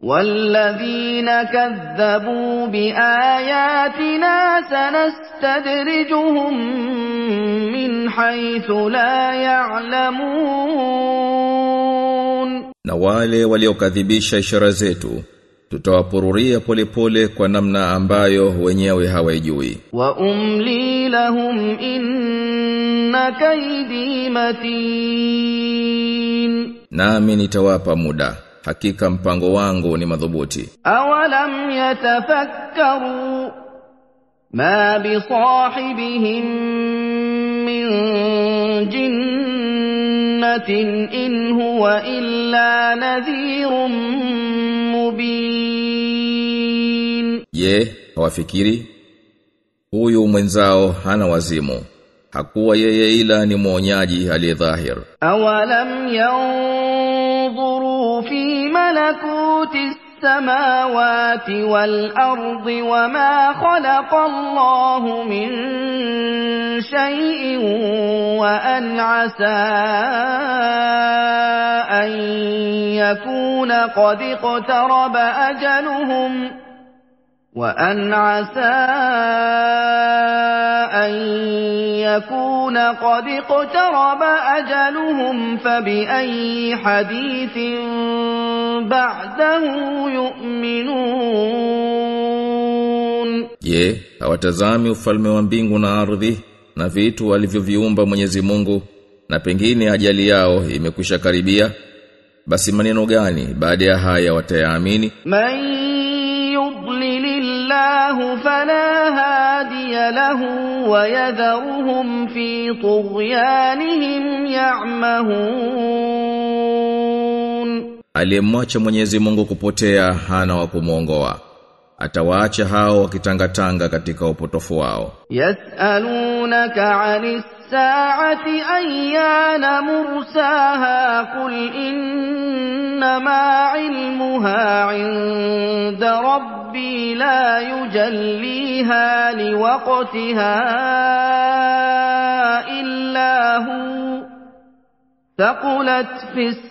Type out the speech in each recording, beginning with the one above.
والذين كذبوا بآياتنا سنستدرجهم من حيث لا يعلمون Na wale waliokadhibisha ishara zetu tutawapururia polepole kwa namna ambayo wenyewe hawaijui. وأملي لهم إن كيدي متين Nami nitawapa muda. hakika mpango wangu ni madhubuti. Awalam yatafakkaru ma bi sahibihim min jinnatin in huwa illa nadhirun mubin. Je hawafikiri? Huyu mwenzao hana wazimu. Hakuwa yeye ila ni mwonyaji aliyedhahir awalam yaw ملكوت السماوات والأرض وما خلق الله من شيء وأن عسى أن يكون قد اقترب أجلهم وأن عسى أن يكون قد اقترب أجلهم فبأي حديث ba'dahu yu'minun. Je hawatazami ufalme wa mbingu na ardhi na vitu walivyoviumba Mwenyezi Mungu na pengine ajali yao imekwisha karibia? Basi maneno gani baada ya haya watayaamini? Man yudlilillahu fala hadiya lahu wa yadharuhum fi tughyanihim ya'mahun aliyemwacha Mwenyezi Mungu kupotea hana wa kumuongoa atawaacha hao wakitangatanga katika upotofu wao. Yasalunaka anis saati ayyana mursaha qul innama ilmuha inda rabbi la yujalliha liwaqtiha illa hu. Thaqulat fis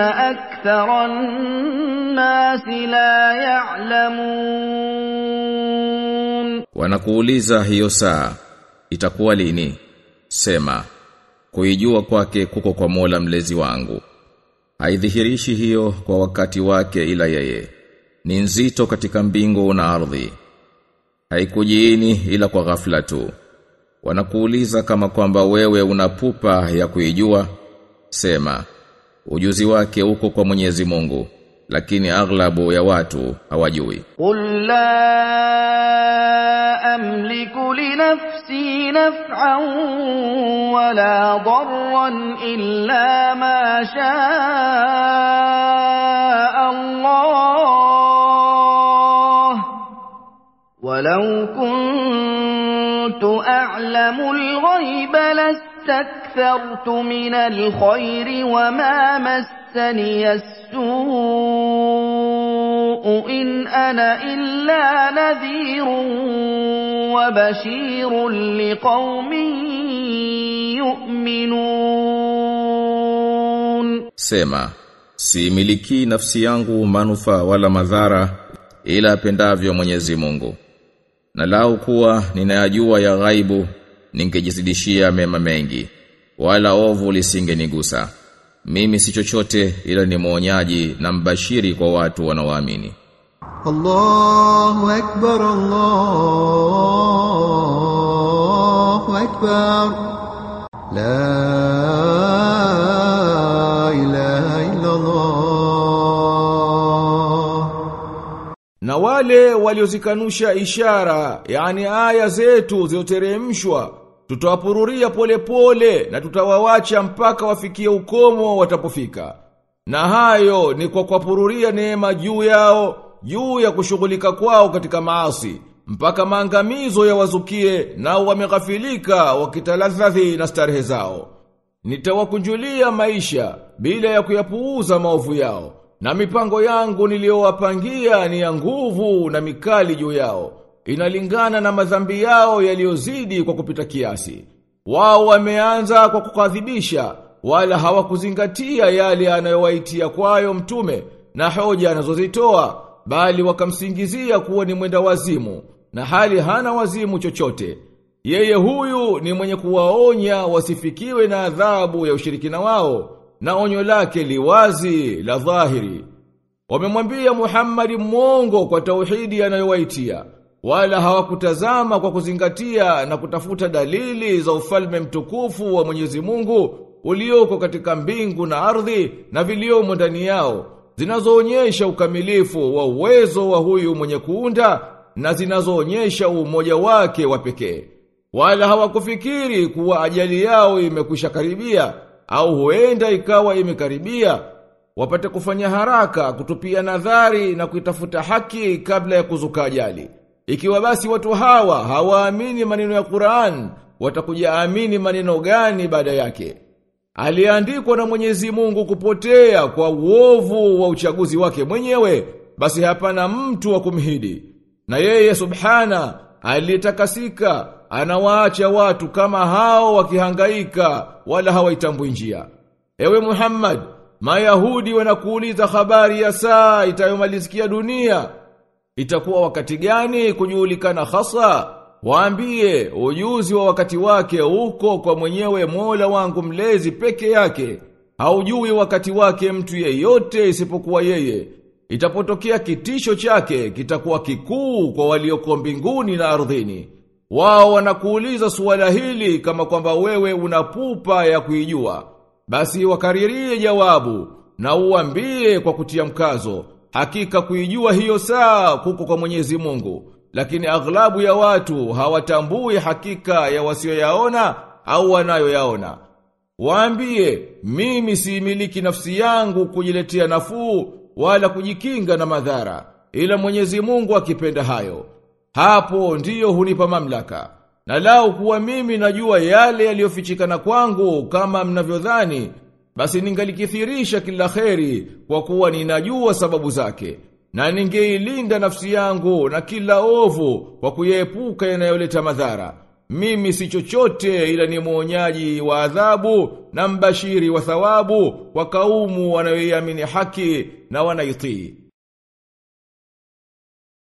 أكثر الناس لا يعلمون Wanakuuliza hiyo saa itakuwa lini? Sema, kuijua kwake kuko kwa Mola mlezi wangu. Haidhihirishi hiyo kwa wakati wake ila yeye. Ni nzito katika mbingu na ardhi. Haikujiini ila kwa ghafla tu. Wanakuuliza kama kwamba wewe unapupa ya kuijua. Sema, ujuzi wake uko kwa Mwenyezi Mungu lakini aghlabu ya watu hawajui. Qul la amliku li nafsi naf'an wala darran illa ma shaa Allah. Walau kuntu a'lamu al-ghaiba las لاستكثرت من الخير وما مسني السوء إن أنا إلا نذير وبشير لقوم يؤمنون Sema, similiki nafsi yangu manufaa wala madhara ila apendavyo Mwenyezi Mungu. Na lau kuwa ninayajua ya ghaibu ningejizidishia mema mengi wala ovu lisingenigusa. Mimi si chochote ila ni muonyaji na mbashiri kwa watu wanaoamini. Allahu akbar Allahu akbar. La ilaha illa Allah Na wale waliozikanusha ishara yani aya zetu zioteremshwa tutawapururia polepole na tutawawacha mpaka wafikie ukomo watapofika. Na hayo ni kwa kuwapururia neema juu yao, juu ya kushughulika kwao katika maasi, mpaka maangamizo yawazukie nao wameghafilika wakitaladhathi na starehe zao. Nitawakunjulia maisha bila ya kuyapuuza maovu yao, na mipango yangu niliyowapangia ni ya nguvu na mikali juu yao. Inalingana na madhambi yao yaliyozidi kwa kupita kiasi. Wao wameanza kwa kukadhibisha, wala hawakuzingatia yale anayowaitia kwayo mtume na hoja anazozitoa, bali wakamsingizia kuwa ni mwenda wazimu, na hali hana wazimu chochote. Yeye huyu ni mwenye kuwaonya wasifikiwe na adhabu ya ushirikina wao, na onyo lake liwazi la dhahiri. Wamemwambia Muhammad mwongo kwa tauhidi anayowaitia, wala hawakutazama kwa kuzingatia na kutafuta dalili za ufalme mtukufu wa Mwenyezi Mungu ulioko katika mbingu na ardhi na viliomo ndani yao, zinazoonyesha ukamilifu wa uwezo wa huyu mwenye kuunda na zinazoonyesha umoja wake wa pekee. Wala hawakufikiri kuwa ajali yao imekwisha karibia au huenda ikawa imekaribia wapate kufanya haraka kutupia nadhari na kuitafuta haki kabla ya kuzuka ajali. Ikiwa basi watu hawa hawaamini maneno ya Qur'an, watakuja amini maneno gani baada yake? Aliandikwa na Mwenyezi Mungu kupotea kwa uovu wa uchaguzi wake mwenyewe, basi hapana mtu wa kumhidi. Na yeye subhana aliyetakasika anawaacha watu kama hao wakihangaika wala hawaitambui njia. Ewe Muhammad, Mayahudi wanakuuliza habari ya saa itayomalizikia dunia. Itakuwa wakati gani kujulikana hasa? Waambie ujuzi wa wakati wake uko kwa mwenyewe Mola wangu mlezi peke yake. Haujui wakati wake mtu yeyote isipokuwa yeye. Itapotokea kitisho chake kitakuwa kikuu kwa walioko mbinguni na ardhini. Wao wanakuuliza suala hili kama kwamba wewe unapupa ya kuijua. Basi wakaririe jawabu na uambie kwa kutia mkazo. Hakika kuijua hiyo saa kuko kwa Mwenyezi Mungu. Lakini aghlabu ya watu hawatambui hakika ya wasioyaona au wanayoyaona. Waambie, mimi siimiliki nafsi yangu kujiletea nafuu wala kujikinga na madhara, ila Mwenyezi Mungu akipenda hayo. Hapo ndiyo hunipa mamlaka. Na lau kuwa mimi najua yale yaliyofichikana kwangu kama mnavyodhani, basi ningalikithirisha kila kheri kwa kuwa ninajua sababu zake. Na ningeilinda nafsi yangu na kila ovu kwa kuyepuka yanayoleta madhara. Mimi si chochote ila ni mwonyaji wa adhabu na mbashiri wa thawabu kwa kaumu wanayoiamini haki na wanaitii.